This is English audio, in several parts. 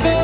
Florida.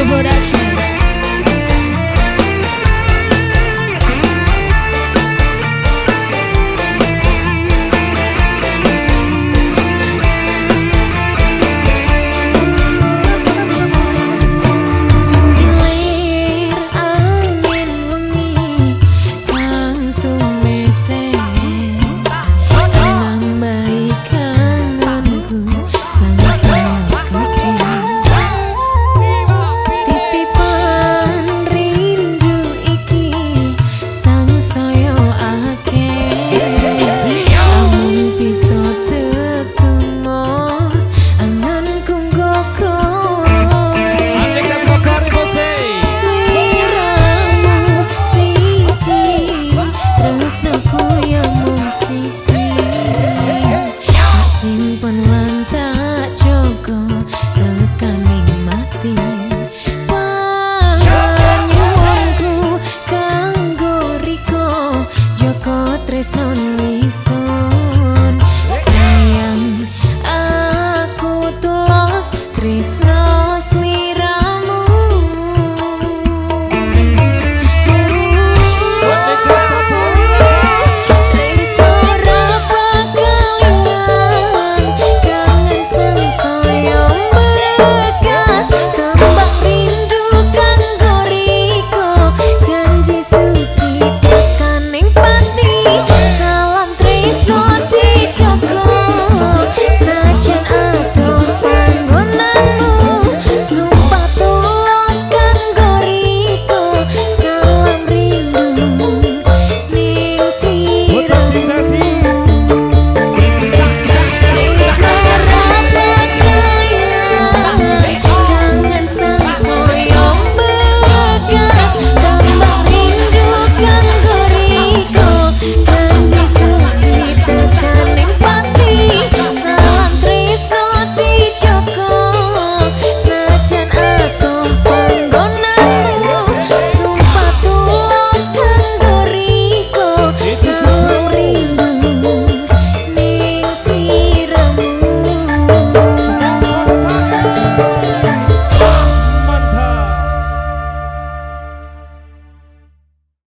give her that